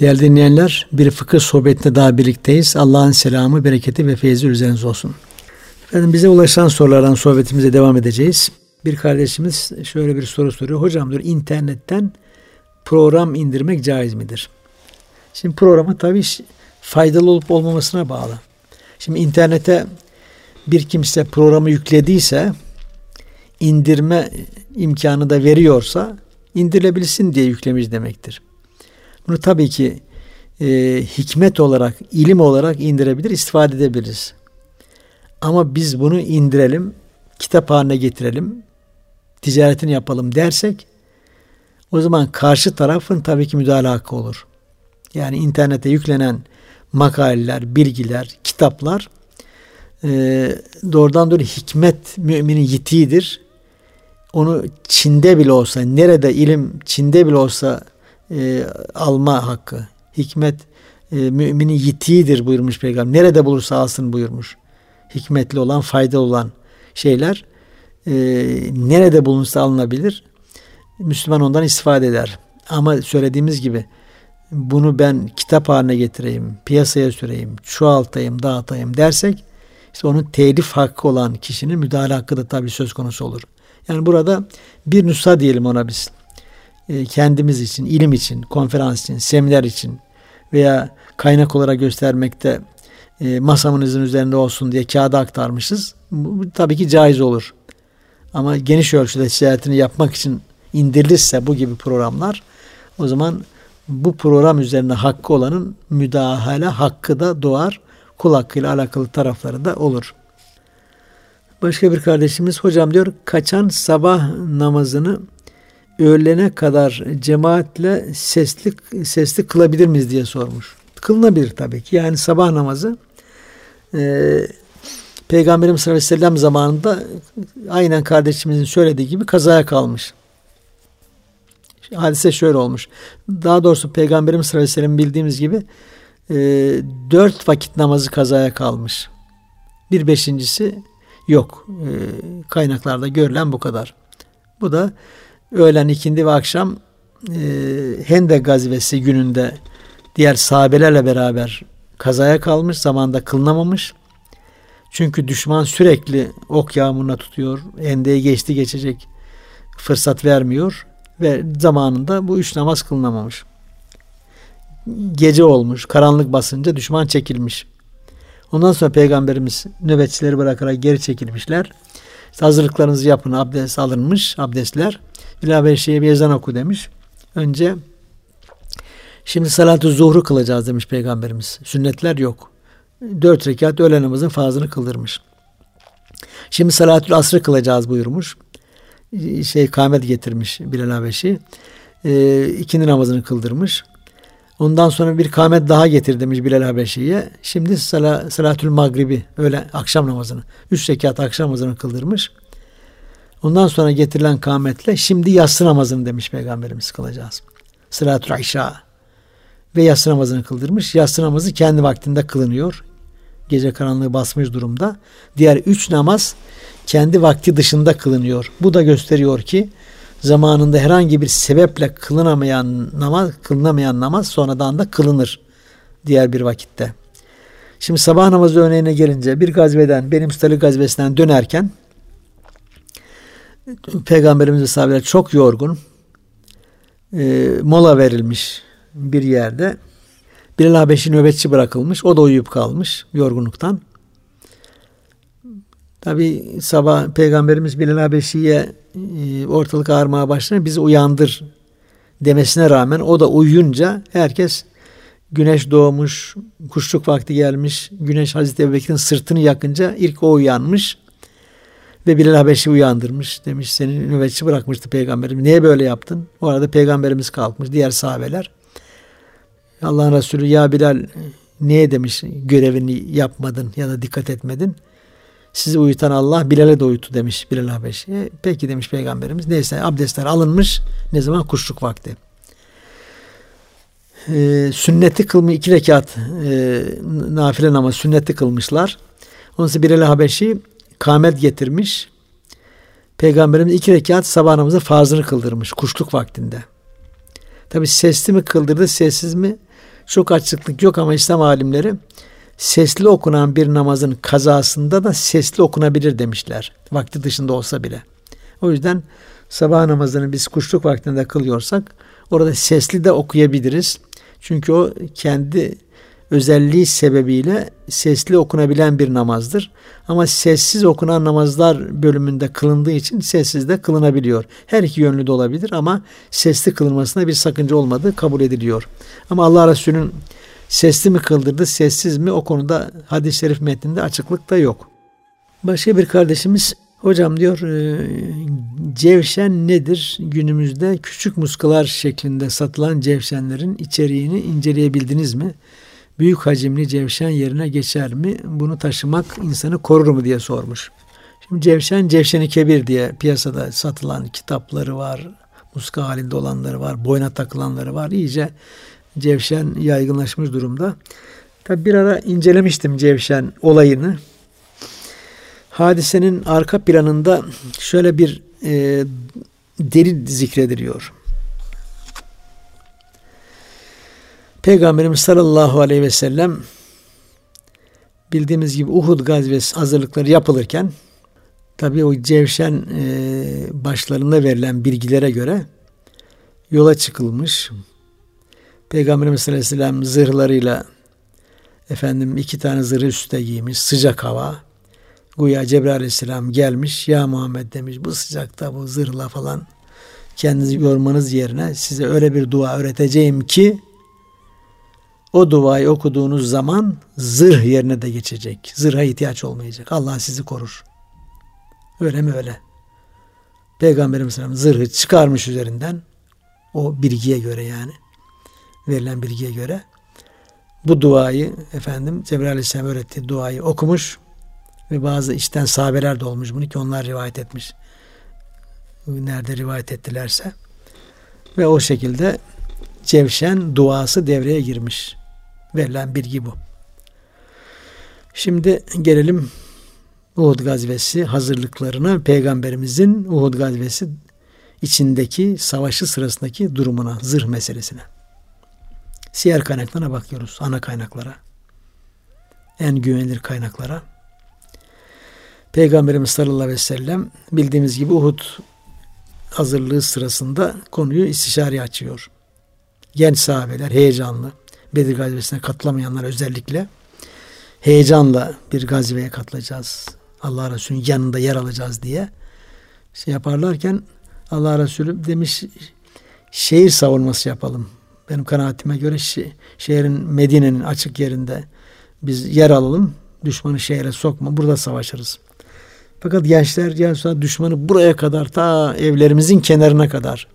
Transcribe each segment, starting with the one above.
Değerli dinleyenler, bir fıkıh sohbetinde daha birlikteyiz. Allah'ın selamı, bereketi ve feyzi üzerinize olsun. Efendim bize ulaşan sorulardan sohbetimize devam edeceğiz. Bir kardeşimiz şöyle bir soru soruyor. Hocam diyor internetten program indirmek caiz midir? Şimdi programı tabii faydalı olup olmamasına bağlı. Şimdi internete bir kimse programı yüklediyse indirme imkanı da veriyorsa indirilebilsin diye yüklemiş demektir. Bunu tabii ki e, hikmet olarak, ilim olarak indirebilir, istifade edebiliriz. Ama biz bunu indirelim, kitap haline getirelim, ticaretini yapalım dersek o zaman karşı tarafın tabii ki müdahale hakkı olur. Yani internete yüklenen makaleler, bilgiler, kitaplar e, doğrudan doğru hikmet müminin yitiğidir. Onu Çin'de bile olsa, nerede ilim Çin'de bile olsa e, alma hakkı. Hikmet e, müminin yitiğidir buyurmuş peygamber. Nerede bulursa alsın buyurmuş. Hikmetli olan, faydalı olan şeyler e, nerede bulunursa alınabilir. Müslüman ondan istifade eder. Ama söylediğimiz gibi bunu ben kitap haline getireyim, piyasaya süreyim, çoğaltayım, dağıtayım dersek işte onun telif hakkı olan kişinin müdahale hakkı da tabii söz konusu olur. Yani burada bir nüsha diyelim ona biz. E, kendimiz için, ilim için, konferans için, seminer için veya kaynak olarak göstermekte e, masamızın üzerinde olsun diye kağıda aktarmışız. Bu, tabii ki caiz olur. Ama geniş ölçüde ticaretini yapmak için indirilirse bu gibi programlar o zaman bu program üzerine hakkı olanın müdahale hakkı da doğar. Kul hakkıyla alakalı tarafları da olur. Başka bir kardeşimiz hocam diyor kaçan sabah namazını öğlene kadar cemaatle sesli sesli kılabilir miyiz diye sormuş. Kılınabilir tabii ki. Yani sabah namazı e, Peygamberimiz sallallahu aleyhi ve sellem zamanında aynen kardeşimizin söylediği gibi kazaya kalmış. Hadise şöyle olmuş. Daha doğrusu Peygamberimiz sallallahu aleyhi ve sellem bildiğimiz gibi e, dört vakit namazı kazaya kalmış. Bir beşincisi yok. E, kaynaklarda görülen bu kadar. Bu da öğlen, ikindi ve akşam e, Hendek gazvesi gününde diğer sahabelerle beraber kazaya kalmış, zamanda kılınamamış. Çünkü düşman sürekli ok yağmuruna tutuyor. Hendeği geçti geçecek fırsat vermiyor ve zamanında bu üç namaz kılınamamış. Gece olmuş, karanlık basınca düşman çekilmiş. Ondan sonra peygamberimiz nöbetçileri bırakarak geri çekilmişler. İşte hazırlıklarınızı yapın, abdest alınmış, abdestler. İlave şeye bir ezan oku demiş. Önce şimdi salatü zuhru kılacağız demiş peygamberimiz. Sünnetler yok. Dört rekat öğle namazın fazını kıldırmış. Şimdi salatül asrı kılacağız buyurmuş. Şey kâmet getirmiş Bilal Habeşi. E, ikindi namazını kıldırmış. Ondan sonra bir kâmet daha getir demiş Bilal Habeşi'ye. Şimdi sala, salatül magribi öyle akşam namazını. Üç rekat akşam namazını kıldırmış. Ondan sonra getirilen kâmetle şimdi yatsı namazını demiş Peygamberimiz kılacağız. Sıratül İşa ve yatsı namazını kıldırmış. Yatsı namazı kendi vaktinde kılınıyor. Gece karanlığı basmış durumda. Diğer üç namaz kendi vakti dışında kılınıyor. Bu da gösteriyor ki zamanında herhangi bir sebeple kılınamayan namaz, kılınamayan namaz sonradan da kılınır diğer bir vakitte. Şimdi sabah namazı örneğine gelince bir gazveden, benim Müstalik gazvesinden dönerken Peygamberimiz ve sahabeler çok yorgun. E, mola verilmiş bir yerde. Bilal Habeşi nöbetçi bırakılmış. O da uyuyup kalmış yorgunluktan. Tabi sabah Peygamberimiz Bilal Habeşi'ye e, ortalık ağarmaya başlayınca bizi uyandır demesine rağmen o da uyuyunca herkes güneş doğmuş, kuşluk vakti gelmiş, güneş Hazreti Ebubekir'in sırtını yakınca ilk o uyanmış. Ve Bilal Habeşi uyandırmış. Demiş seni nöbetçi bırakmıştı peygamberim. Niye böyle yaptın? O arada peygamberimiz kalkmış. Diğer sahabeler. Allah'ın Resulü ya Bilal niye demiş görevini yapmadın ya da dikkat etmedin? Sizi uyutan Allah Bilal'e de uyutu demiş Bilal Habeşi. E, peki demiş peygamberimiz. Neyse abdestler alınmış. Ne zaman? Kuşluk vakti. E, sünneti kılma iki rekat e, nafile namaz sünneti kılmışlar. Onun için Bilal Habeşi kamet getirmiş. Peygamberimiz iki rekat sabah namazı farzını kıldırmış kuşluk vaktinde. Tabi sesli mi kıldırdı, sessiz mi? çok açıklık yok ama İslam alimleri sesli okunan bir namazın kazasında da sesli okunabilir demişler. Vakti dışında olsa bile. O yüzden sabah namazını biz kuşluk vaktinde kılıyorsak orada sesli de okuyabiliriz. Çünkü o kendi özelliği sebebiyle sesli okunabilen bir namazdır. Ama sessiz okunan namazlar bölümünde kılındığı için sessiz de kılınabiliyor. Her iki yönlü de olabilir ama sesli kılınmasına bir sakınca olmadığı kabul ediliyor. Ama Allah Resulü'nün sesli mi kıldırdı, sessiz mi o konuda hadis-i şerif metninde açıklık da yok. Başka bir kardeşimiz hocam diyor e, cevşen nedir? Günümüzde küçük muskalar şeklinde satılan cevşenlerin içeriğini inceleyebildiniz mi? Büyük hacimli cevşen yerine geçer mi? Bunu taşımak insanı korur mu diye sormuş. Şimdi cevşen, cevşeni kebir diye piyasada satılan kitapları var. Muska halinde olanları var. Boyna takılanları var. İyice cevşen yaygınlaşmış durumda. Tabi bir ara incelemiştim cevşen olayını. Hadisenin arka planında şöyle bir e, deri zikrediliyor. Peygamberimiz sallallahu aleyhi ve sellem bildiğimiz gibi Uhud gazvesi hazırlıkları yapılırken tabi o Cevşen e, başlarında verilen bilgilere göre yola çıkılmış. Peygamberimiz sallallahu aleyhi ve sellem zırhlarıyla efendim iki tane zırhı üstte giymiş. Sıcak hava. Güya Cebrail aleyhisselam gelmiş. Ya Muhammed demiş bu sıcakta bu zırhla falan kendinizi yormanız yerine size öyle bir dua öğreteceğim ki o duayı okuduğunuz zaman zırh yerine de geçecek. Zırha ihtiyaç olmayacak. Allah sizi korur. Öyle mi öyle? Peygamberimiz zırhı çıkarmış üzerinden o bilgiye göre yani verilen bilgiye göre bu duayı efendim Cebrail Aleyhisselam öğrettiği duayı okumuş ve bazı içten sahabeler de olmuş bunu ki onlar rivayet etmiş. Nerede rivayet ettilerse ve o şekilde Cevşen duası devreye girmiş. Verilen bilgi bu. Şimdi gelelim Uhud gazvesi hazırlıklarına, peygamberimizin Uhud gazvesi içindeki savaşı sırasındaki durumuna, zırh meselesine. Siyer kaynaklarına bakıyoruz, ana kaynaklara. En güvenilir kaynaklara. Peygamberimiz sallallahu aleyhi ve sellem bildiğimiz gibi Uhud hazırlığı sırasında konuyu istişare açıyor. Genç sahabeler heyecanlı. Bedir gazvesine katılamayanlar özellikle heyecanla bir gazveye katılacağız. Allah Resulü'nün yanında yer alacağız diye şey yaparlarken Allah Resulü demiş şehir savunması yapalım. Benim kanaatime göre şehrin Medine'nin açık yerinde biz yer alalım. Düşmanı şehre sokma. Burada savaşırız. Fakat gençler gençler düşmanı buraya kadar ta evlerimizin kenarına kadar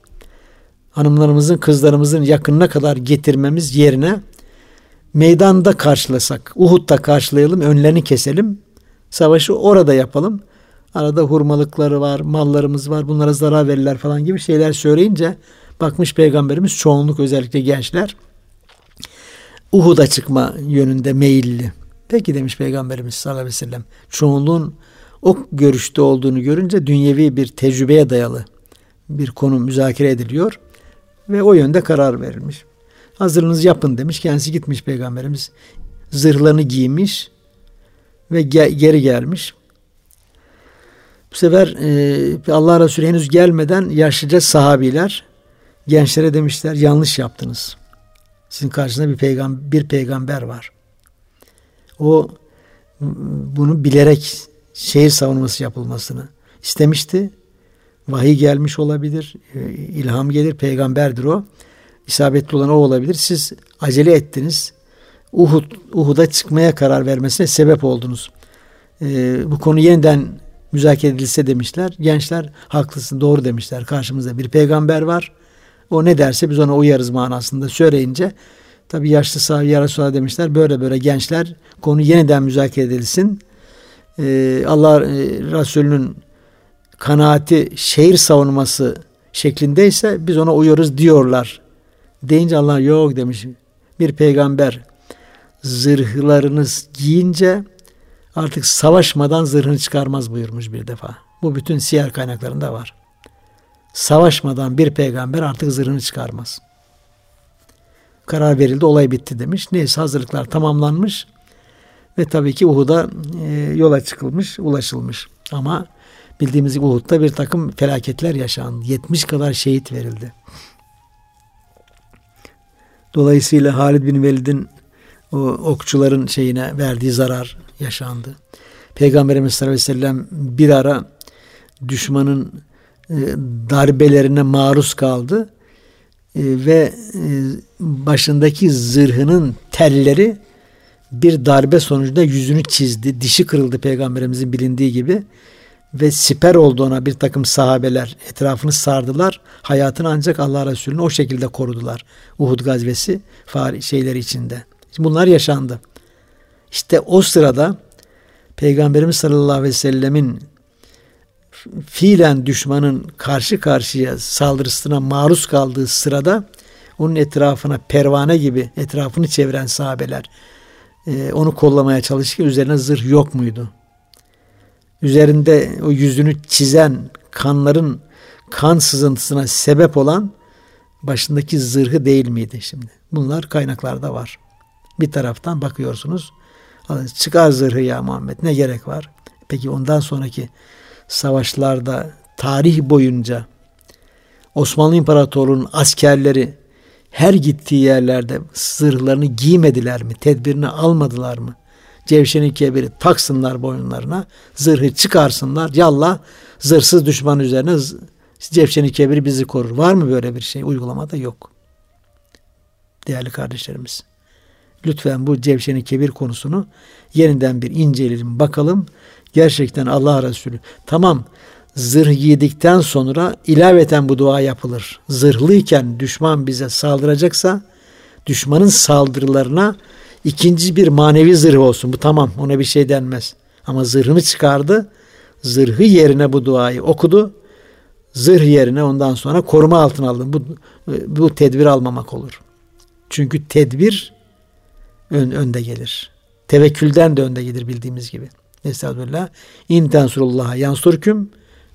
hanımlarımızın, kızlarımızın yakınına kadar getirmemiz yerine meydanda karşılasak, Uhud'da karşılayalım, önlerini keselim, savaşı orada yapalım. Arada hurmalıkları var, mallarımız var, bunlara zarar verirler falan gibi şeyler söyleyince bakmış peygamberimiz çoğunluk özellikle gençler Uhud'a çıkma yönünde meyilli. Peki demiş peygamberimiz sallallahu aleyhi ve sellem. Çoğunluğun o görüşte olduğunu görünce dünyevi bir tecrübeye dayalı bir konu müzakere ediliyor ve o yönde karar verilmiş. Hazırlığınızı yapın demiş. Kendisi gitmiş peygamberimiz. Zırhlarını giymiş ve ge- geri gelmiş. Bu sefer e, Allah Resulü henüz gelmeden yaşlıca sahabiler gençlere demişler yanlış yaptınız. Sizin karşınızda bir peygamber, bir peygamber var. O bunu bilerek şehir savunması yapılmasını istemişti. Vahiy gelmiş olabilir, e, ilham gelir, peygamberdir o isabetli olan o olabilir. Siz acele ettiniz. Uhud, Uhud'a çıkmaya karar vermesine sebep oldunuz. Ee, bu konu yeniden müzakere edilse demişler. Gençler haklısın doğru demişler. Karşımızda bir peygamber var. O ne derse biz ona uyarız manasında söyleyince tabi yaşlı sahibi ya demişler. Böyle böyle gençler konu yeniden müzakere edilsin. Ee, Allah e, Resulü'nün kanaati şehir savunması şeklindeyse biz ona uyarız diyorlar Deyince Allah yok demiş. Bir peygamber zırhlarınız giyince artık savaşmadan zırhını çıkarmaz buyurmuş bir defa. Bu bütün siyer kaynaklarında var. Savaşmadan bir peygamber artık zırhını çıkarmaz. karar verildi olay bitti demiş. Neyse hazırlıklar tamamlanmış ve tabii ki Uhud'a e, yola çıkılmış, ulaşılmış. Ama bildiğimiz gibi Uhud'da bir takım felaketler yaşandı. 70 kadar şehit verildi. Dolayısıyla Halid bin Velid'in o okçuların şeyine verdiği zarar yaşandı. Peygamberimiz sallallahu aleyhi ve sellem bir ara düşmanın e, darbelerine maruz kaldı e, ve e, başındaki zırhının telleri bir darbe sonucunda yüzünü çizdi. Dişi kırıldı peygamberimizin bilindiği gibi ve siper oldu ona bir takım sahabeler etrafını sardılar. Hayatını ancak Allah Resulü'nü o şekilde korudular. Uhud gazvesi şeyleri içinde. Bunlar yaşandı. İşte o sırada Peygamberimiz sallallahu aleyhi ve sellemin fiilen düşmanın karşı karşıya saldırısına maruz kaldığı sırada onun etrafına pervane gibi etrafını çeviren sahabeler e, onu kollamaya çalışırken üzerine zırh yok muydu? Üzerinde o yüzünü çizen kanların kan sızıntısına sebep olan başındaki zırhı değil miydi şimdi? Bunlar kaynaklarda var. Bir taraftan bakıyorsunuz çıkar zırhı ya Muhammed ne gerek var? Peki ondan sonraki savaşlarda tarih boyunca Osmanlı İmparatorluğu'nun askerleri her gittiği yerlerde zırhlarını giymediler mi? Tedbirini almadılar mı? Cevşenin kebiri taksınlar boyunlarına, zırhı çıkarsınlar. Yallah zırhsız düşman üzerine Cevşenin kebiri bizi korur. Var mı böyle bir şey? Uygulamada yok. Değerli kardeşlerimiz. Lütfen bu Cevşenin kebir konusunu yeniden bir inceleyelim, bakalım. Gerçekten Allah Resulü tamam zırh giydikten sonra ilaveten bu dua yapılır. Zırhlıyken düşman bize saldıracaksa düşmanın saldırılarına ikinci bir manevi zırh olsun. Bu tamam ona bir şey denmez. Ama zırhını çıkardı. Zırhı yerine bu duayı okudu. Zırh yerine ondan sonra koruma altına aldım. Bu, bu tedbir almamak olur. Çünkü tedbir ön, önde gelir. Tevekkülden de önde gelir bildiğimiz gibi. Estağfurullah. İn tensurullaha yansurküm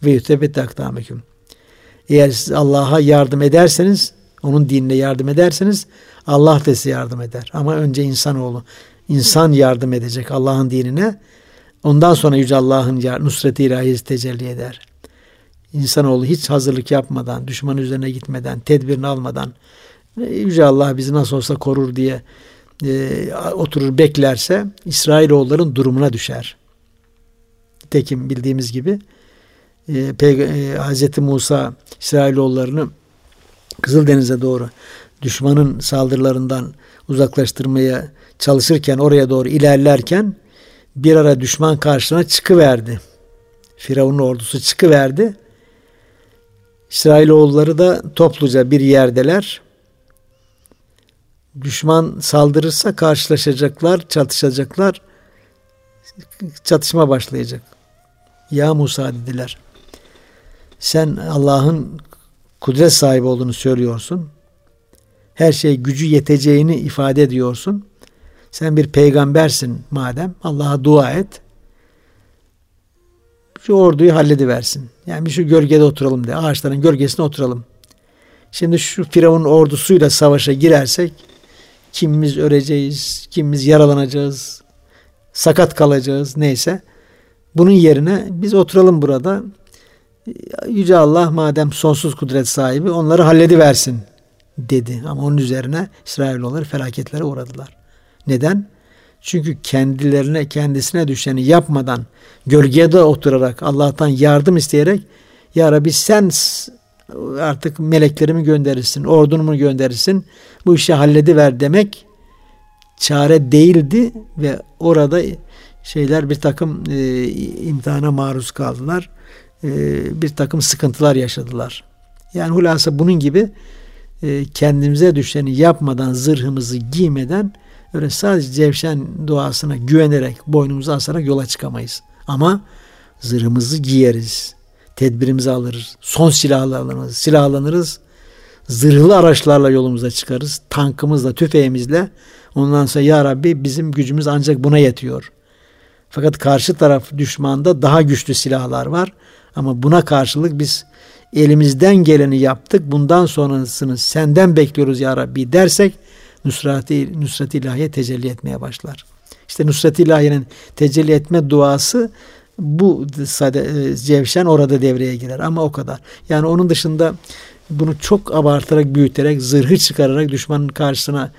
ve yütebet akdameküm. Eğer siz Allah'a yardım ederseniz, onun dinine yardım ederseniz Allah da size yardım eder. Ama önce insanoğlu, insan yardım edecek Allah'ın dinine. Ondan sonra Yüce Allah'ın nusreti ilahisi tecelli eder. İnsanoğlu hiç hazırlık yapmadan, düşman üzerine gitmeden, tedbirini almadan, Yüce Allah bizi nasıl olsa korur diye e, oturur beklerse İsrailoğulların durumuna düşer. Tekim bildiğimiz gibi e, e, Hz. Musa İsrailoğullarını Kızıldeniz'e doğru düşmanın saldırılarından uzaklaştırmaya çalışırken oraya doğru ilerlerken bir ara düşman karşısına çıkıverdi. Firavun'un ordusu çıkıverdi. İsrailoğulları da topluca bir yerdeler. Düşman saldırırsa karşılaşacaklar, çatışacaklar. Çatışma başlayacak. Ya Musa dediler. Sen Allah'ın kudret sahibi olduğunu söylüyorsun. Her şey gücü yeteceğini ifade ediyorsun. Sen bir peygambersin madem. Allah'a dua et. Şu orduyu hallediversin. Yani bir şu gölgede oturalım de. Ağaçların gölgesine oturalım. Şimdi şu Firavun ordusuyla savaşa girersek kimimiz öleceğiz, kimimiz yaralanacağız, sakat kalacağız neyse. Bunun yerine biz oturalım burada. Yüce Allah madem sonsuz kudret sahibi onları hallediversin dedi. Ama onun üzerine İsrailoğulları felaketlere uğradılar. Neden? Çünkü kendilerine kendisine düşeni yapmadan gölgede oturarak Allah'tan yardım isteyerek Ya Rabbi sen artık meleklerimi gönderirsin, ordunumu gönderirsin. Bu işi hallediver demek çare değildi ve orada şeyler bir takım e, imtihana maruz kaldılar. E, bir takım sıkıntılar yaşadılar. Yani hulasa bunun gibi e, kendimize düşeni yapmadan, zırhımızı giymeden öyle sadece cevşen duasına güvenerek, boynumuzu asarak yola çıkamayız. Ama zırhımızı giyeriz. Tedbirimizi alırız. Son silahlanırız. Silahlanırız. Zırhlı araçlarla yolumuza çıkarız. Tankımızla, tüfeğimizle. Ondan sonra ya Rabbi bizim gücümüz ancak buna yetiyor. Fakat karşı taraf düşmanda daha güçlü silahlar var. Ama buna karşılık biz elimizden geleni yaptık. Bundan sonrasını senden bekliyoruz ya Rabbi dersek nusrati, nusrat ilahiye tecelli etmeye başlar. İşte nusrat ilahinin tecelli etme duası bu sade, cevşen orada devreye girer ama o kadar. Yani onun dışında bunu çok abartarak büyüterek zırhı çıkararak düşmanın karşısına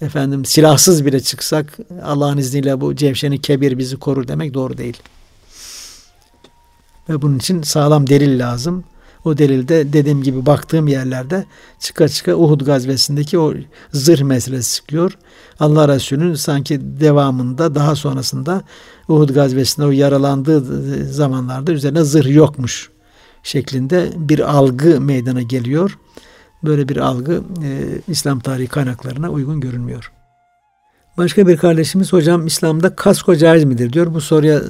efendim silahsız bile çıksak Allah'ın izniyle bu cevşeni kebir bizi korur demek doğru değil. Ve bunun için sağlam delil lazım. O delilde dediğim gibi baktığım yerlerde çıka çıka Uhud gazvesindeki o zırh meselesi çıkıyor. Allah Resulü'nün sanki devamında daha sonrasında Uhud gazvesinde o yaralandığı zamanlarda üzerine zırh yokmuş şeklinde bir algı meydana geliyor. Böyle bir algı e, İslam tarihi kaynaklarına uygun görünmüyor. Başka bir kardeşimiz hocam İslam'da kasko caiz midir diyor. Bu soruya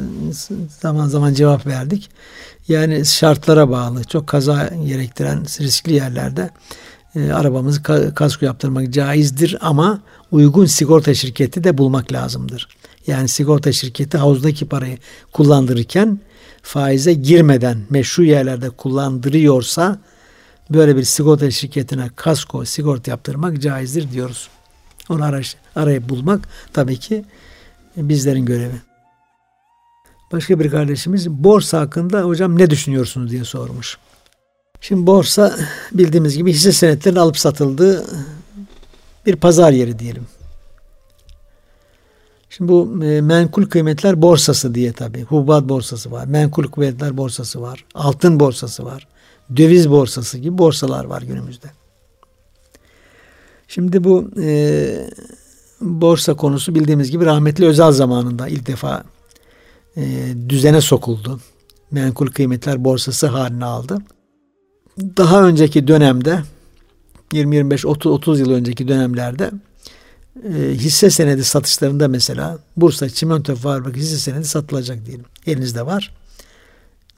zaman zaman cevap verdik. Yani şartlara bağlı, çok kaza gerektiren riskli yerlerde e, arabamızı kasko yaptırmak caizdir ama uygun sigorta şirketi de bulmak lazımdır. Yani sigorta şirketi havuzdaki parayı kullandırırken faize girmeden meşru yerlerde kullandırıyorsa böyle bir sigorta şirketine kasko sigorta yaptırmak caizdir diyoruz. Onu araş, arayıp bulmak tabii ki bizlerin görevi. Başka bir kardeşimiz borsa hakkında hocam ne düşünüyorsunuz diye sormuş. Şimdi borsa bildiğimiz gibi hisse senetlerin alıp satıldığı bir pazar yeri diyelim. Şimdi bu e, menkul kıymetler borsası diye tabi. Hububat borsası var. Menkul kıymetler borsası var. Altın borsası var. Döviz borsası gibi borsalar var günümüzde. Şimdi bu e, borsa konusu bildiğimiz gibi rahmetli Özal zamanında ilk defa e, düzene sokuldu. Menkul kıymetler borsası haline aldı. Daha önceki dönemde 20-25 30 30 yıl önceki dönemlerde e, hisse senedi satışlarında mesela Bursa Çimento Fabrika hisse senedi satılacak diyelim. Elinizde var.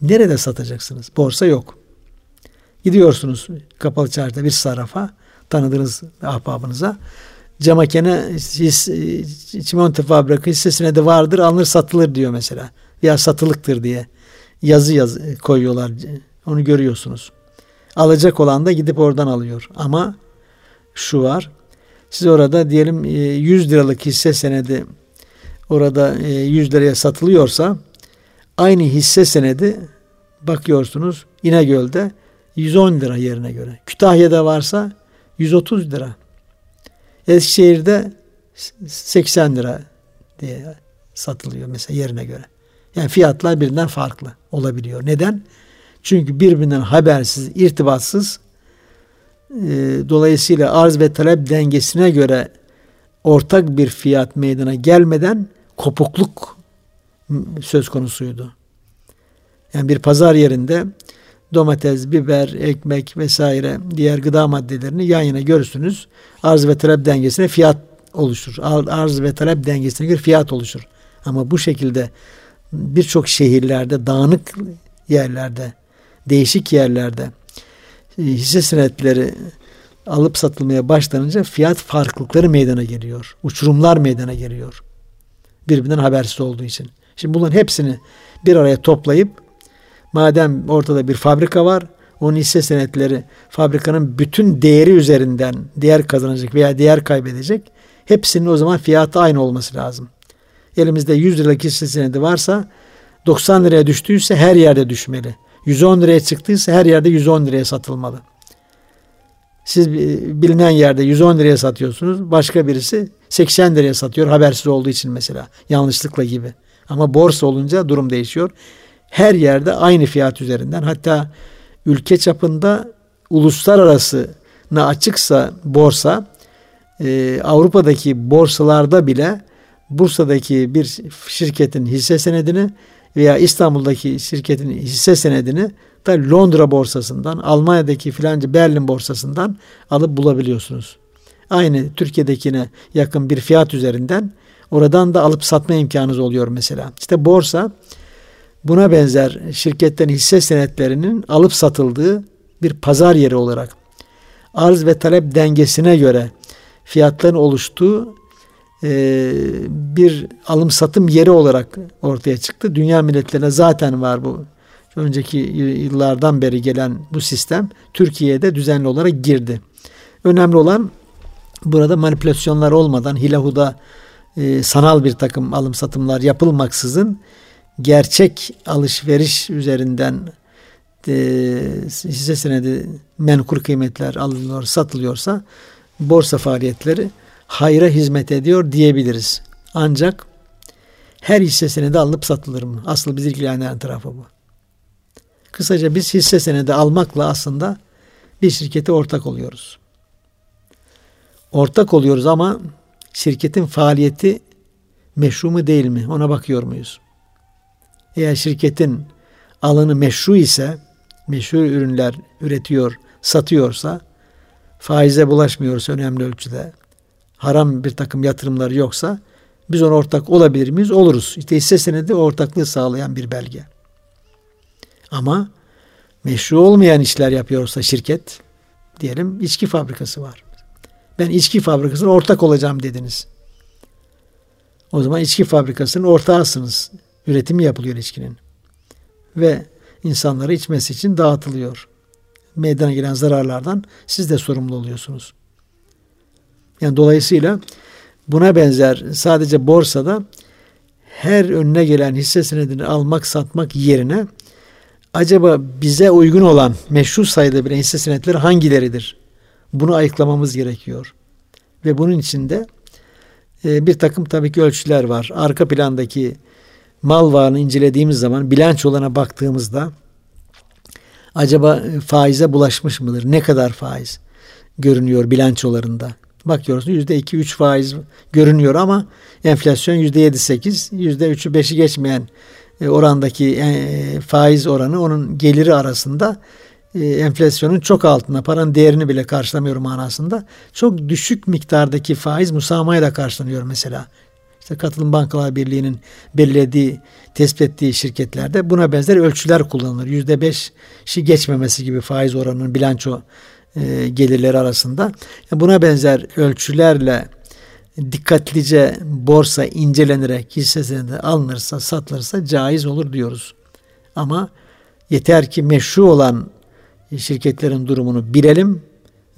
Nerede satacaksınız? Borsa yok. Gidiyorsunuz kapalı çarşıda bir sarrafa tanıdığınız ahbabınıza camakene his, çimento fabrika hisse senedi vardır alınır satılır diyor mesela. Ya satılıktır diye yazı yaz koyuyorlar. Onu görüyorsunuz. Alacak olan da gidip oradan alıyor. Ama şu var. Siz orada diyelim 100 e, liralık hisse senedi orada 100 e, liraya satılıyorsa aynı hisse senedi bakıyorsunuz İnegöl'de 110 lira yerine göre. Kütahya'da varsa 130 lira. Eskişehir'de 80 lira diye satılıyor mesela yerine göre. Yani fiyatlar birbirinden farklı olabiliyor. Neden? Çünkü birbirinden habersiz, irtibatsız e, dolayısıyla arz ve talep dengesine göre ortak bir fiyat meydana gelmeden kopukluk söz konusuydu. Yani bir pazar yerinde domates, biber, ekmek vesaire diğer gıda maddelerini yan yana görürsünüz. Arz ve talep dengesine fiyat oluşur. Arz ve talep dengesine göre fiyat oluşur. Ama bu şekilde birçok şehirlerde, dağınık yerlerde, değişik yerlerde e, hisse senetleri alıp satılmaya başlanınca fiyat farklılıkları meydana geliyor. Uçurumlar meydana geliyor. Birbirinden habersiz olduğu için. Şimdi bunların hepsini bir araya toplayıp madem ortada bir fabrika var onun hisse senetleri fabrikanın bütün değeri üzerinden değer kazanacak veya değer kaybedecek. Hepsinin o zaman fiyatı aynı olması lazım. Elimizde 100 liralık hisse senedi varsa 90 liraya düştüyse her yerde düşmeli. 110 liraya çıktıysa her yerde 110 liraya satılmalı. Siz bilinen yerde 110 liraya satıyorsunuz. Başka birisi 80 liraya satıyor habersiz olduğu için mesela. Yanlışlıkla gibi. Ama borsa olunca durum değişiyor. Her yerde aynı fiyat üzerinden hatta ülke çapında uluslararası açıksa borsa e, Avrupa'daki borsalarda bile Bursa'daki bir şirketin hisse senedini veya İstanbul'daki şirketin hisse senedini da Londra borsasından, Almanya'daki filanca Berlin borsasından alıp bulabiliyorsunuz. Aynı Türkiye'dekine yakın bir fiyat üzerinden oradan da alıp satma imkanınız oluyor mesela. İşte borsa buna benzer şirketlerin hisse senetlerinin alıp satıldığı bir pazar yeri olarak arz ve talep dengesine göre fiyatların oluştuğu e, bir alım satım yeri olarak ortaya çıktı. Dünya milletlerine zaten var bu. Önceki yıllardan beri gelen bu sistem Türkiye'de düzenli olarak girdi. Önemli olan burada manipülasyonlar olmadan hilahuda e, sanal bir takım alım satımlar yapılmaksızın gerçek alışveriş üzerinden e, hisse senedi menkul kıymetler alınıyor, satılıyorsa borsa faaliyetleri hayra hizmet ediyor diyebiliriz. Ancak her hisse senedi alınıp satılır mı? Asıl bizi ilgilenen tarafı bu. Kısaca biz hisse senedi almakla aslında bir şirkete ortak oluyoruz. Ortak oluyoruz ama şirketin faaliyeti meşru mu değil mi? Ona bakıyor muyuz? Eğer şirketin alanı meşru ise, meşru ürünler üretiyor, satıyorsa, faize bulaşmıyorsa önemli ölçüde, haram bir takım yatırımları yoksa, biz ona ortak olabilir miyiz? Oluruz. İşte hisse senedi ortaklığı sağlayan bir belge. Ama meşru olmayan işler yapıyorsa şirket, diyelim içki fabrikası var. Ben içki fabrikasına ortak olacağım dediniz. O zaman içki fabrikasının ortağısınız. Üretimi yapılıyor içkinin. Ve insanları içmesi için dağıtılıyor. Meydana gelen zararlardan siz de sorumlu oluyorsunuz. Yani dolayısıyla buna benzer sadece borsada her önüne gelen hisse senedini almak satmak yerine acaba bize uygun olan meşru sayılabilen hisse senetleri hangileridir? Bunu ayıklamamız gerekiyor. Ve bunun içinde e, bir takım tabii ki ölçüler var. Arka plandaki mal varlığını incelediğimiz zaman bilançolarına baktığımızda acaba faize bulaşmış mıdır? Ne kadar faiz görünüyor bilançolarında? İki üç faiz görünüyor ama enflasyon yüzde yedi sekiz yüzde üçü beşi geçmeyen e, orandaki e, faiz oranı onun geliri arasında e, enflasyonun çok altında paranın değerini bile karşılamıyor manasında çok düşük miktardaki faiz musamayla karşılanıyor mesela. İşte Katılım Bankalar Birliği'nin belirlediği, tespit ettiği şirketlerde buna benzer ölçüler kullanılır. Yüzde beşi geçmemesi gibi faiz oranının bilanço e, gelirleri arasında. Buna benzer ölçülerle dikkatlice borsa incelenerek hisse senedi alınırsa, satılırsa caiz olur diyoruz. Ama yeter ki meşru olan şirketlerin durumunu bilelim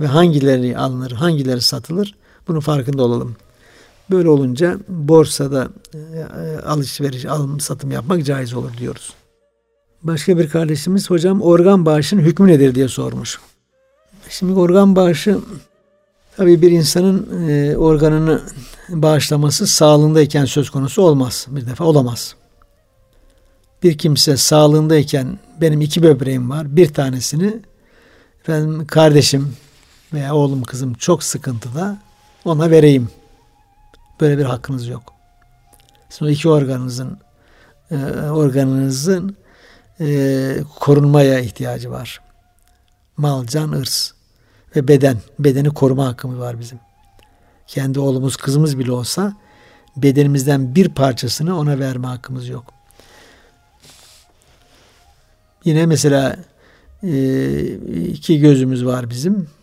ve hangileri alınır, hangileri satılır bunun farkında olalım. Böyle olunca borsada e, alışveriş, alım, satım yapmak caiz olur diyoruz. Başka bir kardeşimiz hocam organ bağışının hükmü nedir diye sormuş. Şimdi organ bağışı tabii bir insanın e, organını bağışlaması sağlığındayken söz konusu olmaz. Bir defa olamaz. Bir kimse sağlığındayken benim iki böbreğim var. Bir tanesini efendim kardeşim veya oğlum kızım çok sıkıntıda ona vereyim. Böyle bir hakkınız yok. Sizin iki organınızın e, organınızın e, korunmaya ihtiyacı var. Mal, can, ırs ve beden. Bedeni koruma hakkımız var bizim. Kendi oğlumuz, kızımız bile olsa bedenimizden bir parçasını ona verme hakkımız yok. Yine mesela e, iki gözümüz var bizim.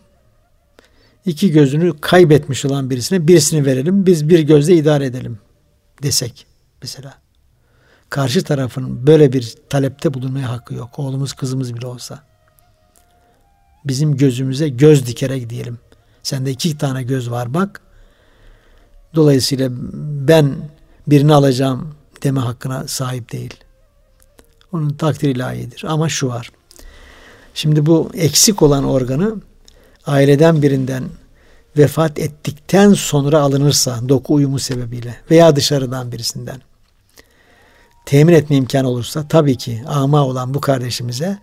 İki gözünü kaybetmiş olan birisine birisini verelim. Biz bir gözle idare edelim desek mesela. Karşı tarafın böyle bir talepte bulunmaya hakkı yok. Oğlumuz kızımız bile olsa. Bizim gözümüze göz dikerek diyelim. Sende iki tane göz var bak. Dolayısıyla ben birini alacağım deme hakkına sahip değil. Onun takdir ilahidir. Ama şu var. Şimdi bu eksik olan organı aileden birinden vefat ettikten sonra alınırsa doku uyumu sebebiyle veya dışarıdan birisinden temin etme imkanı olursa tabii ki ama olan bu kardeşimize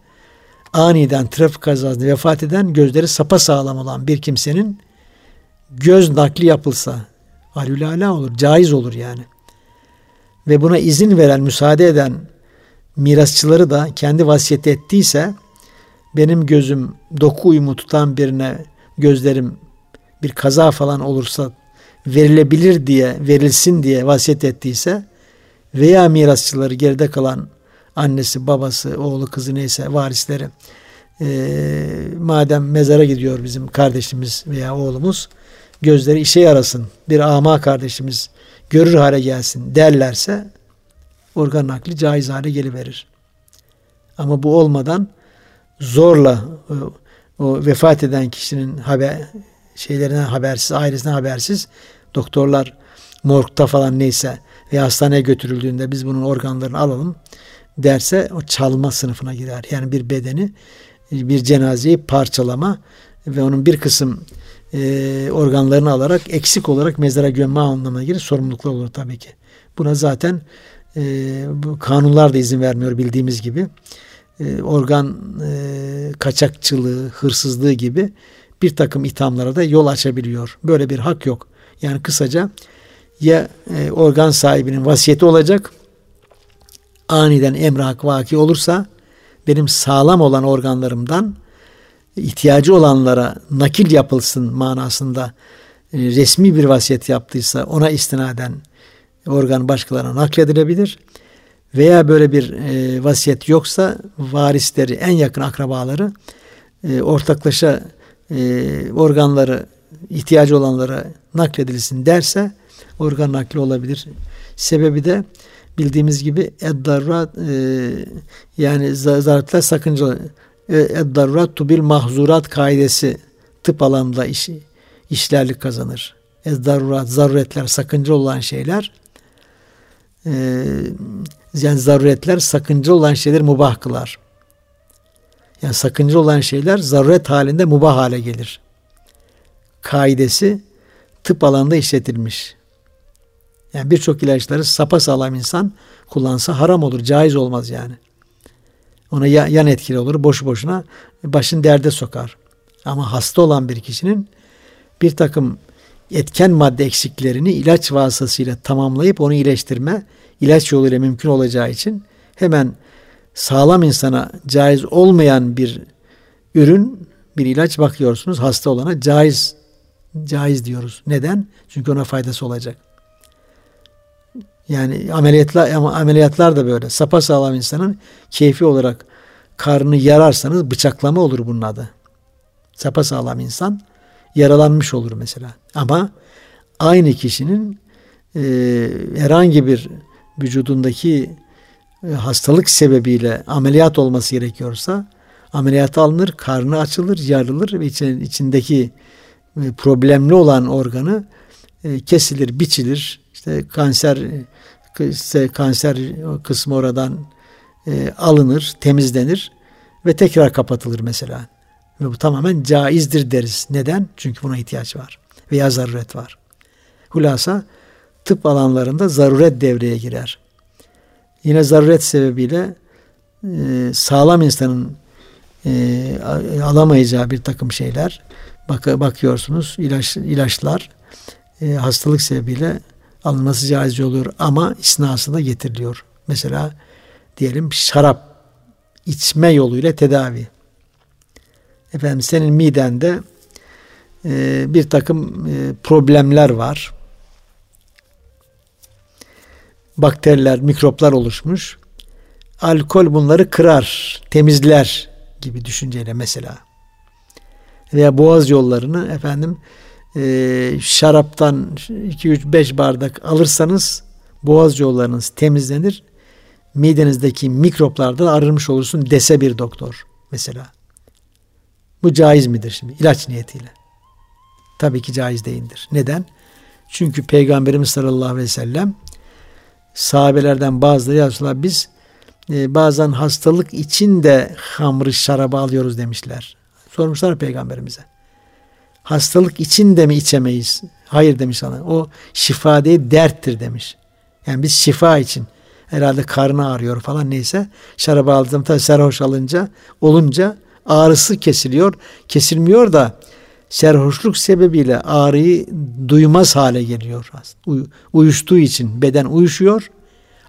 aniden trafik kazasında vefat eden gözleri sapa sağlam olan bir kimsenin göz nakli yapılsa alülala olur, caiz olur yani. Ve buna izin veren, müsaade eden mirasçıları da kendi vasiyeti ettiyse benim gözüm doku uyumu tutan birine gözlerim bir kaza falan olursa verilebilir diye, verilsin diye vasiyet ettiyse veya mirasçıları geride kalan annesi, babası, oğlu, kızı neyse varisleri e, madem mezara gidiyor bizim kardeşimiz veya oğlumuz gözleri işe yarasın bir ama kardeşimiz görür hale gelsin derlerse organ nakli caiz hale geliverir. Ama bu olmadan zorla o, o vefat eden kişinin haber şeylerine habersiz, ailesine habersiz doktorlar morgda falan neyse ve hastaneye götürüldüğünde biz bunun organlarını alalım derse o çalma sınıfına girer. Yani bir bedeni bir cenazeyi parçalama ve onun bir kısım e, organlarını alarak eksik olarak mezara gömme anlamına gelir. Sorumluluklar olur tabii ki. Buna zaten e, bu kanunlar da izin vermiyor bildiğimiz gibi. E, organ e, kaçakçılığı, hırsızlığı gibi bir takım ithamlara da yol açabiliyor. Böyle bir hak yok. Yani kısaca ya e, organ sahibinin vasiyeti olacak aniden emrak vaki olursa benim sağlam olan organlarımdan ihtiyacı olanlara nakil yapılsın manasında resmi bir vasiyet yaptıysa ona istinaden organ başkalarına nakledilebilir. Veya böyle bir e, vasiyet yoksa varisleri, en yakın akrabaları e, ortaklaşa e, organları ihtiyacı olanlara nakledilsin derse organ nakli olabilir. Sebebi de bildiğimiz gibi eddarrat e, yani zaruretler sakıncalı e, eddarrat tubil mahzurat kaidesi tıp alanında iş, işlerlik kazanır. Eddarrat, zaruretler, sakınca olan şeyler e, yani zaruretler sakınca olan şeyleri mubah kılar. Yani sakınca olan şeyler zaruret halinde mubah hale gelir. Kaidesi tıp alanında işletilmiş. Yani birçok ilaçları sapa sağlam insan kullansa haram olur, caiz olmaz yani. Ona yan etkili olur, boşu boşuna başın derde sokar. Ama hasta olan bir kişinin bir takım etken madde eksiklerini ilaç vasıtasıyla tamamlayıp onu iyileştirme ilaç yoluyla mümkün olacağı için hemen sağlam insana caiz olmayan bir ürün, bir ilaç bakıyorsunuz hasta olana caiz caiz diyoruz. Neden? Çünkü ona faydası olacak. Yani ameliyatlar ameliyatlar da böyle. Sapa sağlam insanın keyfi olarak karnını yararsanız bıçaklama olur bunun adı. Sapa sağlam insan yaralanmış olur mesela. Ama aynı kişinin e, herhangi bir vücudundaki e, hastalık sebebiyle ameliyat olması gerekiyorsa ameliyat alınır, karnı açılır, yarılır ve içindeki e, problemli olan organı e, kesilir, biçilir. İşte kanser işte kanser kısmı oradan alınır, temizlenir ve tekrar kapatılır mesela. Ve bu tamamen caizdir deriz. Neden? Çünkü buna ihtiyaç var veya zaruret var. Hulasa tıp alanlarında zaruret devreye girer. Yine zaruret sebebiyle e, sağlam insanın e, alamayacağı bir takım şeyler bak, bakıyorsunuz ilaç, ilaçlar e, hastalık sebebiyle alınması caiz oluyor ama isnasında getiriliyor. Mesela diyelim şarap içme yoluyla tedavi. Efendim senin midende e, bir takım e, problemler var bakteriler, mikroplar oluşmuş. Alkol bunları kırar, temizler gibi düşünceyle mesela. Veya boğaz yollarını efendim e, şaraptan 2 3 5 bardak alırsanız boğaz yollarınız temizlenir. Midenizdeki mikroplardan arınmış olursun dese bir doktor mesela. Bu caiz midir şimdi ilaç niyetiyle? Tabii ki caiz değildir. Neden? Çünkü Peygamberimiz sallallahu aleyhi ve sellem sahabelerden bazıları ya biz e, bazen hastalık için de hamrı şarabı alıyoruz demişler. Sormuşlar peygamberimize. Hastalık için de mi içemeyiz? Hayır demiş sana. O şifa değil derttir demiş. Yani biz şifa için herhalde karnı ağrıyor falan neyse şarabı aldım tabi sarhoş alınca olunca ağrısı kesiliyor. Kesilmiyor da serhoşluk sebebiyle ağrıyı duymaz hale geliyor. Uy, uyuştuğu için beden uyuşuyor,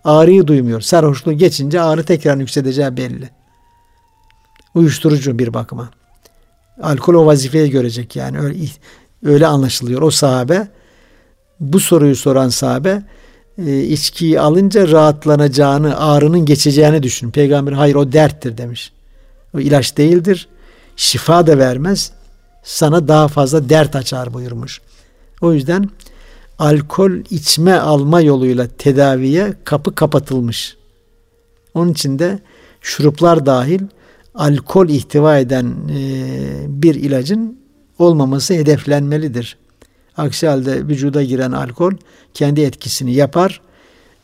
ağrıyı duymuyor. Serhoşluğu geçince ağrı tekrar yükseleceği belli. Uyuşturucu bir bakıma. Alkol o vazifeyi görecek yani öyle, öyle anlaşılıyor. O sahabe bu soruyu soran sahabe e, içkiyi alınca rahatlanacağını, ağrının geçeceğini düşün. Peygamber hayır o derttir demiş. İlaç değildir. Şifa da vermez sana daha fazla dert açar buyurmuş. O yüzden alkol içme alma yoluyla tedaviye kapı kapatılmış. Onun için de şuruplar dahil alkol ihtiva eden e, bir ilacın olmaması hedeflenmelidir. Aksi halde vücuda giren alkol kendi etkisini yapar.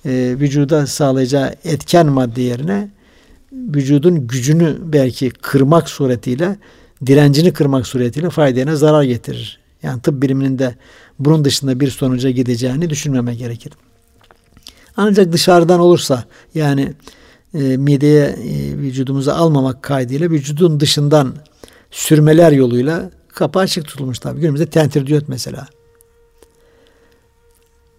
E, vücuda sağlayacağı etken madde yerine vücudun gücünü belki kırmak suretiyle, direncini kırmak suretiyle faydana zarar getirir. Yani tıp biliminin de bunun dışında bir sonuca gideceğini düşünmeme gerekir. Ancak dışarıdan olursa yani e, mideye e, vücudumuza almamak kaydıyla vücudun dışından sürmeler yoluyla kapı açık tutulmuş tabi. Günümüzde tentir diyot mesela.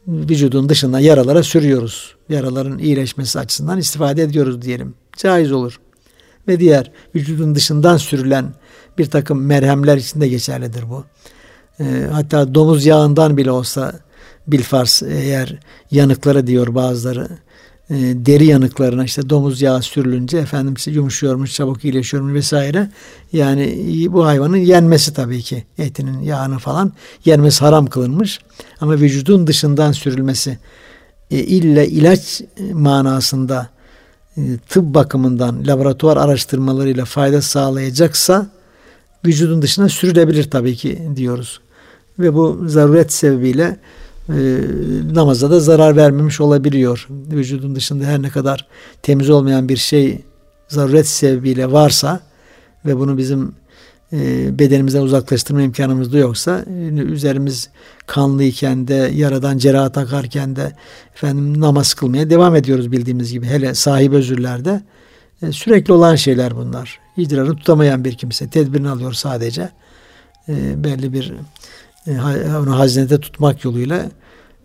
Vücudun dışından yaralara sürüyoruz. Yaraların iyileşmesi açısından istifade ediyoruz diyelim. Caiz olur. Ve diğer vücudun dışından sürülen bir takım merhemler için de geçerlidir bu. E, hatta domuz yağından bile olsa bilfars eğer yanıkları diyor bazıları e, deri yanıklarına işte domuz yağı sürülünce efendim işte yumuşuyormuş, çabuk iyileşiyormuş vesaire. Yani bu hayvanın yenmesi tabii ki etinin yağını falan yenmesi haram kılınmış. Ama vücudun dışından sürülmesi e, ille ilaç manasında e, tıp bakımından laboratuvar araştırmalarıyla fayda sağlayacaksa vücudun dışına sürülebilir tabii ki diyoruz. Ve bu zaruret sebebiyle e, namaza da zarar vermemiş olabiliyor. Vücudun dışında her ne kadar temiz olmayan bir şey zaruret sebebiyle varsa ve bunu bizim e, bedenimizden uzaklaştırma imkanımız da yoksa e, üzerimiz kanlıyken de yaradan cerrah takarken de efendim namaz kılmaya devam ediyoruz bildiğimiz gibi. Hele sahip özürlerde e, sürekli olan şeyler bunlar. İdrarı tutamayan bir kimse tedbirini alıyor sadece. E, belli bir e, onu hazinede tutmak yoluyla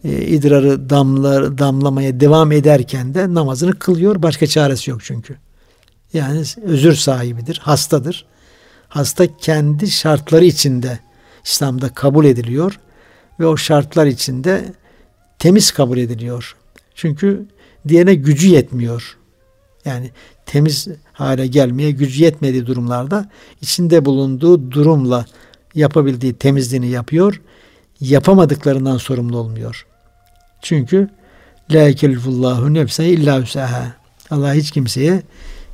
e, idrarı damlar, damlamaya devam ederken de namazını kılıyor. Başka çaresi yok çünkü. Yani özür sahibidir, hastadır. Hasta kendi şartları içinde İslam'da kabul ediliyor ve o şartlar içinde temiz kabul ediliyor. Çünkü diğerine gücü yetmiyor. Yani temiz hale gelmeye gücü yetmediği durumlarda içinde bulunduğu durumla yapabildiği temizliğini yapıyor. Yapamadıklarından sorumlu olmuyor. Çünkü la yekellifullahu nefsen illa. Allah hiç kimseye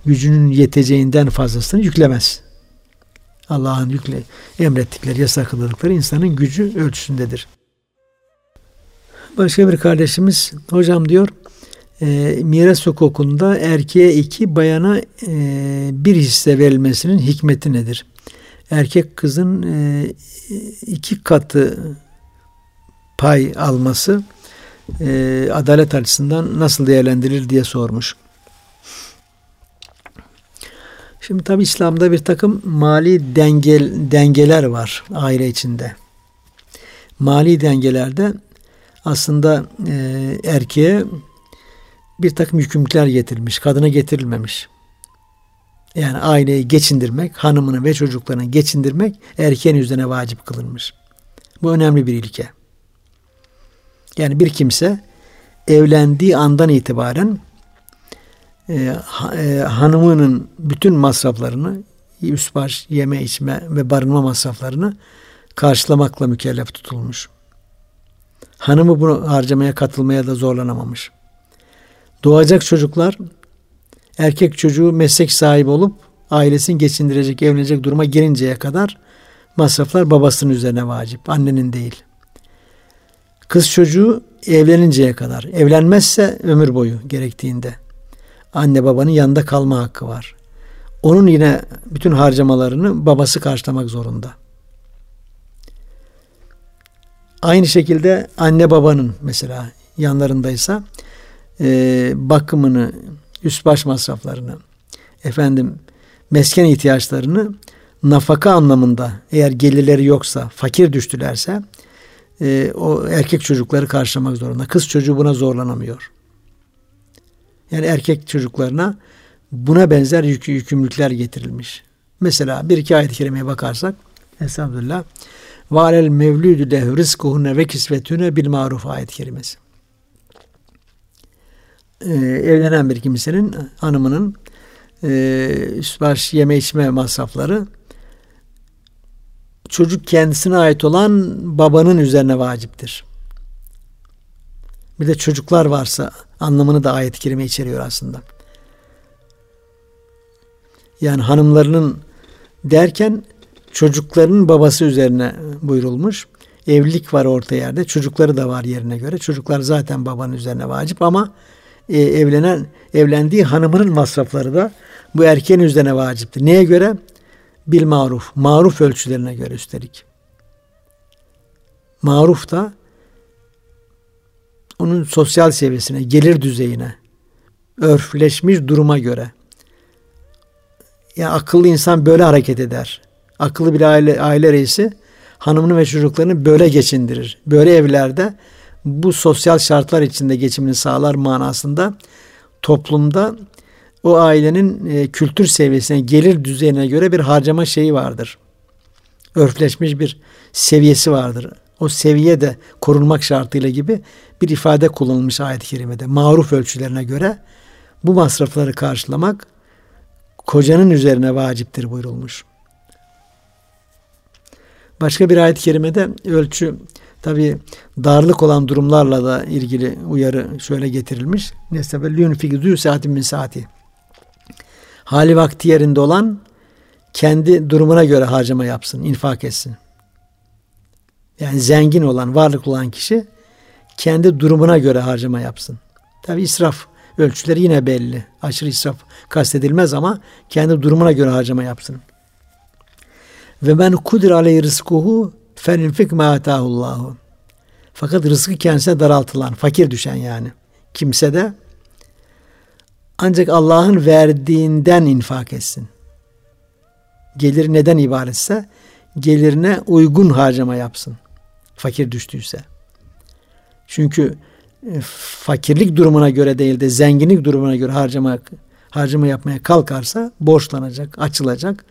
gücünün yeteceğinden fazlasını yüklemez. Allah'ın yükle emrettikleri, yasakladıkları insanın gücü ölçüsündedir. Başka bir kardeşimiz hocam diyor e, miras hukukunda erkeğe iki bayana e, bir hisse verilmesinin hikmeti nedir? Erkek kızın e, iki katı pay alması e, adalet açısından nasıl değerlendirilir diye sormuş. Şimdi tabi İslam'da bir takım mali dengel, dengeler var aile içinde. Mali dengelerde aslında e, erkeğe bir takım yükümlülükler getirilmiş, kadına getirilmemiş. Yani aileyi geçindirmek, hanımını ve çocuklarını geçindirmek erkeğin üzerine vacip kılınmış. Bu önemli bir ilke. Yani bir kimse evlendiği andan itibaren e, e, hanımının bütün masraflarını üst baş yeme içme ve barınma masraflarını karşılamakla mükellef tutulmuş. Hanımı bunu harcamaya katılmaya da zorlanamamış. Doğacak çocuklar erkek çocuğu meslek sahibi olup ailesini geçindirecek, evlenecek duruma gelinceye kadar masraflar babasının üzerine vacip, annenin değil. Kız çocuğu evleninceye kadar, evlenmezse ömür boyu gerektiğinde anne babanın yanında kalma hakkı var. Onun yine bütün harcamalarını babası karşılamak zorunda. Aynı şekilde anne babanın mesela yanlarındaysa e, bakımını, üst baş masraflarını, efendim mesken ihtiyaçlarını nafaka anlamında eğer gelirleri yoksa, fakir düştülerse e, o erkek çocukları karşılamak zorunda. Kız çocuğu buna zorlanamıyor. Yani erkek çocuklarına buna benzer yük, yükümlülükler getirilmiş. Mesela bir iki ayet-i kerimeye bakarsak Estağfirullah. Ve alel mevlüdü lehu rizkuhunne ve kisvetüne bil maruf ayet-i kerimesi. Ee, evlenen bir kimsenin hanımının e, üst baş yeme içme masrafları çocuk kendisine ait olan babanın üzerine vaciptir. Bir de çocuklar varsa anlamını da ayet-i kerime içeriyor aslında. Yani hanımlarının derken çocuklarının babası üzerine buyurulmuş. Evlilik var orta yerde. Çocukları da var yerine göre. Çocuklar zaten babanın üzerine vacip ama e, evlenen evlendiği hanımının masrafları da bu erkeğin üzerine vaciptir. Neye göre? Bil maruf. Maruf ölçülerine göre üstelik. Maruf da onun sosyal seviyesine, gelir düzeyine, örfleşmiş duruma göre. Ya akıllı insan böyle hareket eder. Akıllı bir aile, aile reisi hanımını ve çocuklarını böyle geçindirir. Böyle evlerde bu sosyal şartlar içinde geçimini sağlar manasında toplumda o ailenin e, kültür seviyesine, gelir düzeyine göre bir harcama şeyi vardır. Örfleşmiş bir seviyesi vardır. O seviye de korunmak şartıyla gibi bir ifade kullanılmış ayet-i kerimede. Maruf ölçülerine göre bu masrafları karşılamak kocanın üzerine vaciptir buyurulmuş. Başka bir ayet-i kerimede ölçü tabi darlık olan durumlarla da ilgili uyarı şöyle getirilmiş. Nesebe lünfik zü saatin min saati. Hali vakti yerinde olan kendi durumuna göre harcama yapsın, infak etsin. Yani zengin olan, varlık olan kişi kendi durumuna göre harcama yapsın. Tabi israf ölçüleri yine belli. Aşırı israf kastedilmez ama kendi durumuna göre harcama yapsın. Ve ben kudir aleyhi rızkuhu felinfik ma atahullahu. Fakat rızkı kendisine daraltılan, fakir düşen yani. Kimse de ancak Allah'ın verdiğinden infak etsin. Gelir neden ibaretse gelirine uygun harcama yapsın. Fakir düştüyse. Çünkü e, fakirlik durumuna göre değil de zenginlik durumuna göre harcama harcama yapmaya kalkarsa borçlanacak, açılacak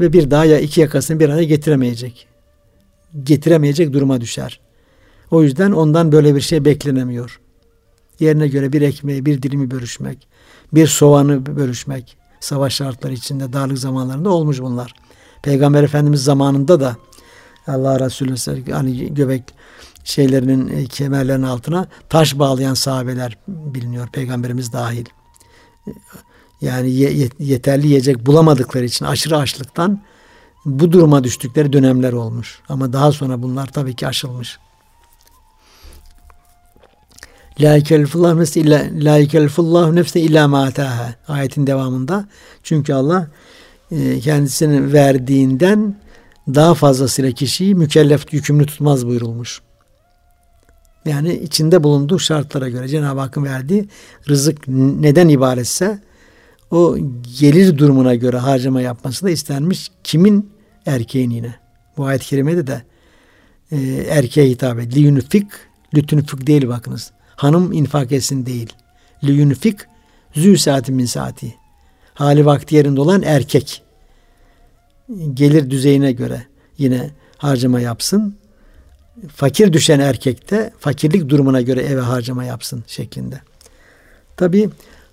ve bir daha ya iki yakasını bir araya getiremeyecek. Getiremeyecek duruma düşer. O yüzden ondan böyle bir şey beklenemiyor. Yerine göre bir ekmeği, bir dilimi bölüşmek, bir soğanı bölüşmek savaş şartları içinde darlık zamanlarında olmuş bunlar. Peygamber Efendimiz zamanında da Allah Resulü hani göbek şeylerinin e, kemerlerinin altına taş bağlayan sahabeler biliniyor. Peygamberimiz dahil. Yani yeterli yiyecek bulamadıkları için aşırı açlıktan bu duruma düştükleri dönemler olmuş. Ama daha sonra bunlar tabii ki aşılmış. La yükellifullahu nefse illa la yükellifullahu nefse illa ma. Ayetin devamında. Çünkü Allah e, kendisinin verdiğinden daha fazlasıyla kişiyi mükellef yükümlü tutmaz buyurulmuş. Yani içinde bulunduğu şartlara göre Cenab-ı Hakk'ın verdiği rızık neden ibaretse o gelir durumuna göre harcama yapması da istenmiş. Kimin? Erkeğin yine. Bu ayet-i kerimede de e, erkeğe hitap ediyor. Liyunfik, lütünfik değil bakınız. Hanım infak etsin değil. Liyunfik, zü saati min saati. Hali vakti yerinde olan erkek. Gelir düzeyine göre yine harcama yapsın. Fakir düşen erkek de fakirlik durumuna göre eve harcama yapsın şeklinde. Tabi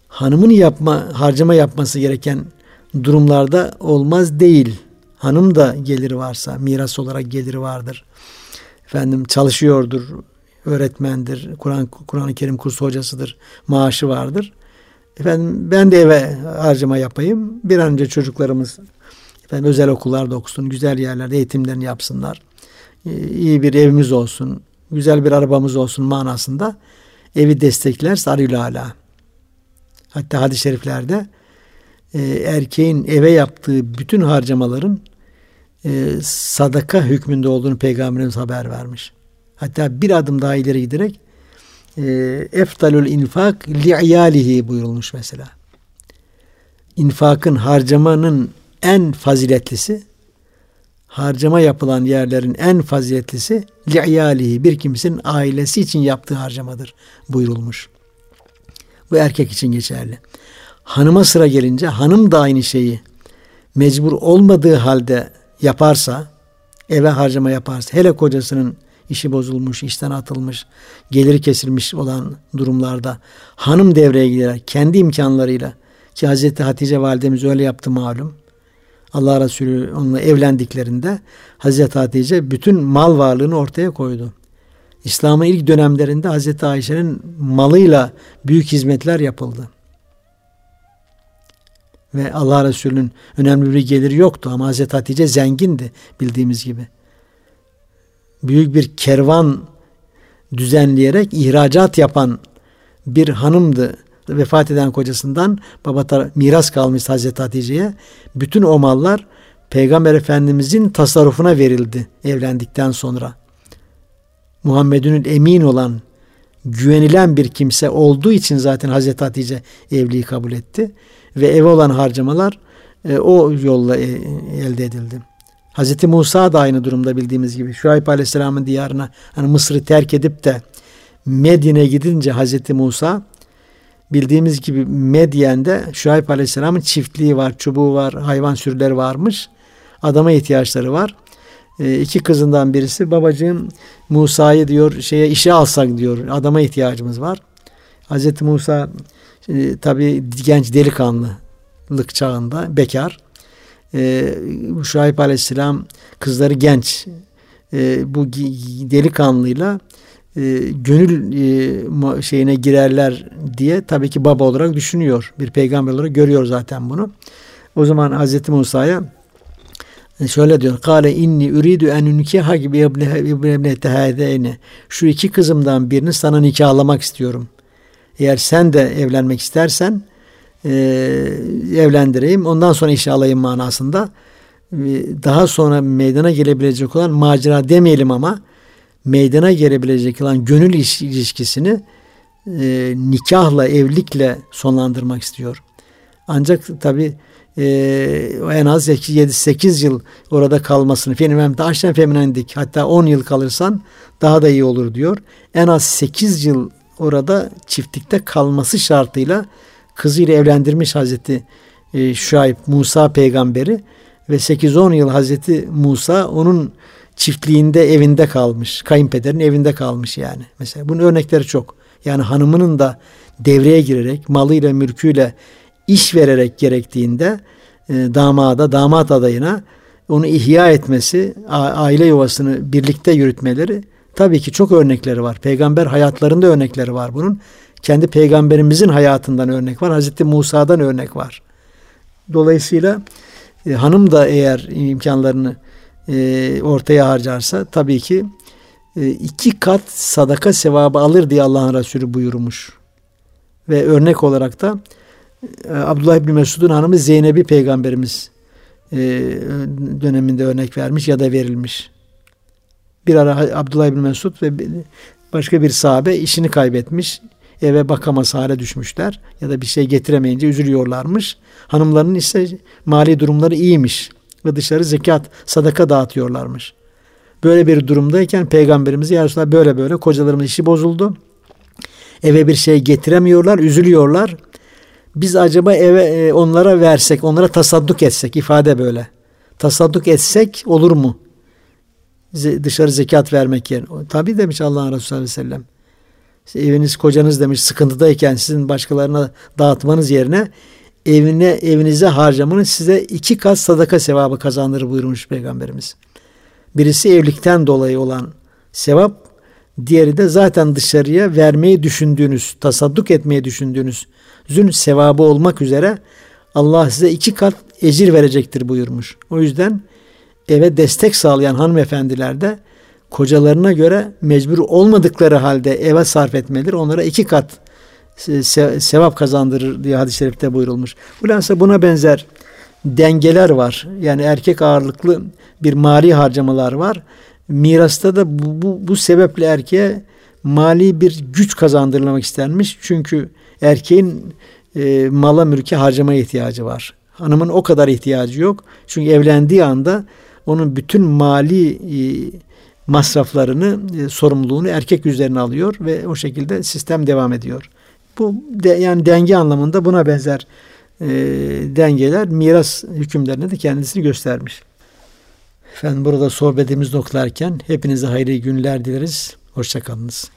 hanımın yapma, harcama yapması gereken durumlarda olmaz değil. Hanım da geliri varsa, miras olarak geliri vardır. Efendim çalışıyordur, öğretmendir, Kur'an Kur'an-ı Kerim kursu hocasıdır, maaşı vardır. Efendim ben de eve harcama yapayım. Bir an önce çocuklarımız efendim özel okullarda okusun, güzel yerlerde eğitimlerini yapsınlar. İyi bir evimiz olsun, güzel bir arabamız olsun manasında evi destekler sarıyla hala. Hatta hadis-i şeriflerde e, erkeğin eve yaptığı bütün harcamaların e, sadaka hükmünde olduğunu Peygamberimiz haber vermiş. Hatta bir adım daha ileri giderek eftalul infak li'iyalihi buyurulmuş mesela. İnfakın, harcamanın en faziletlisi harcama yapılan yerlerin en faziletlisi li'iyalihi bir kimsenin ailesi için yaptığı harcamadır buyurulmuş. Bu erkek için geçerli. Hanıma sıra gelince hanım da aynı şeyi mecbur olmadığı halde yaparsa, eve harcama yaparsa, hele kocasının işi bozulmuş, işten atılmış, geliri kesilmiş olan durumlarda hanım devreye girer kendi imkanlarıyla ki Hazreti Hatice validemiz öyle yaptı malum. Allah Resulü onunla evlendiklerinde Hazreti Hatice bütün mal varlığını ortaya koydu. İslam'ın ilk dönemlerinde Hazreti Ayşe'nin malıyla büyük hizmetler yapıldı. Ve Allah Resulü'nün önemli bir geliri yoktu ama Hazreti Hatice zengindi bildiğimiz gibi. Büyük bir kervan düzenleyerek ihracat yapan bir hanımdı. Vefat eden kocasından baba miras kalmış Hazreti Hatice'ye. Bütün o mallar Peygamber Efendimizin tasarrufuna verildi evlendikten sonra. Muhammed'in emin olan, güvenilen bir kimse olduğu için zaten Hazreti Hatice evliliği kabul etti. Ve eve olan harcamalar e, o yolla e, elde edildi. Hazreti Musa da aynı durumda bildiğimiz gibi. Şuayb Aleyhisselam'ın diyarına hani Mısır'ı terk edip de Medine gidince Hazreti Musa bildiğimiz gibi Medyen'de Şuayb Aleyhisselam'ın çiftliği var, çubuğu var, hayvan sürüleri varmış. Adama ihtiyaçları var. E, iki kızından birisi babacığım Musa'yı diyor şeye işe alsak diyor. Adama ihtiyacımız var. Hazreti Musa e, tabi genç delikanlılık çağında bekar. E, Şuayb Aleyhisselam kızları genç. E, bu delikanlıyla e, gönül e, şeyine girerler diye tabii ki baba olarak düşünüyor. Bir peygamber olarak görüyor zaten bunu. O zaman Hazreti Musa'ya e, şöyle diyor. Kale inni uridu en unkiha gibi ibnete hâdeyne. Şu iki kızımdan birini sana nikahlamak istiyorum. Eğer sen de evlenmek istersen e, evlendireyim. Ondan sonra işe alayım manasında. E, daha sonra meydana gelebilecek olan macera demeyelim ama meydana gelebilecek olan gönül ilişkisini e, nikahla, evlilikle sonlandırmak istiyor. Ancak tabi e, en az 7-8 yıl orada kalmasını fenomem taştan feminendik hatta 10 yıl kalırsan daha da iyi olur diyor. En az 8 yıl orada çiftlikte kalması şartıyla kızıyla evlendirmiş Hazreti e, Şuayb Musa peygamberi ve 8-10 yıl Hazreti Musa onun çiftliğinde evinde kalmış. Kayınpederin evinde kalmış yani. Mesela bunun örnekleri çok. Yani hanımının da devreye girerek malıyla mülküyle iş vererek gerektiğinde e, damada, damat adayına onu ihya etmesi, aile yuvasını birlikte yürütmeleri tabii ki çok örnekleri var. Peygamber hayatlarında örnekleri var bunun. Kendi peygamberimizin hayatından örnek var. Hazreti Musa'dan örnek var. Dolayısıyla e, hanım da eğer imkanlarını e, ortaya harcarsa tabii ki e, iki kat sadaka sevabı alır diye Allah'ın Resulü buyurmuş. Ve örnek olarak da e, Abdullah İbni Mesud'un hanımı Zeynep'i peygamberimiz e, döneminde örnek vermiş ya da verilmiş. Bir ara Abdullah İbni Mesud ve başka bir sahabe işini kaybetmiş. Eve bakamaz hale düşmüşler ya da bir şey getiremeyince üzülüyorlarmış. Hanımlarının ise mali durumları iyiymiş ve dışarı zekat, sadaka dağıtıyorlarmış. Böyle bir durumdayken peygamberimiz ya böyle böyle kocalarımız işi bozuldu. Eve bir şey getiremiyorlar, üzülüyorlar. Biz acaba eve e, onlara versek, onlara tasadduk etsek ifade böyle. Tasadduk etsek olur mu? Dışarı zekat vermek yerine. Tabi demiş Allah'ın Resulü sallallahu aleyhi ve sellem. İşte eviniz kocanız demiş sıkıntıdayken sizin başkalarına dağıtmanız yerine evine evinize harcamanız size iki kat sadaka sevabı kazandırır buyurmuş Peygamberimiz. Birisi evlilikten dolayı olan sevap, diğeri de zaten dışarıya vermeyi düşündüğünüz, tasadduk etmeyi düşündüğünüz zün sevabı olmak üzere Allah size iki kat ecir verecektir buyurmuş. O yüzden eve destek sağlayan hanımefendiler de kocalarına göre mecbur olmadıkları halde eve sarf etmeleri onlara iki kat sevap kazandırır diye hadis-i şerifte buyurulmuş. Hulasa buna benzer dengeler var. Yani erkek ağırlıklı bir mali harcamalar var. Mirasta da bu, bu, bu sebeple erkeğe mali bir güç kazandırılmak istenmiş. Çünkü erkeğin e, mala mülke harcamaya ihtiyacı var. Hanımın o kadar ihtiyacı yok. Çünkü evlendiği anda onun bütün mali e, masraflarını, e, sorumluluğunu erkek üzerine alıyor ve o şekilde sistem devam ediyor. Bu de, yani denge anlamında buna benzer e, dengeler miras hükümlerine de kendisini göstermiş. Efendim burada sohbetimiz noktalarken hepinize hayırlı günler dileriz. Hoşçakalınız.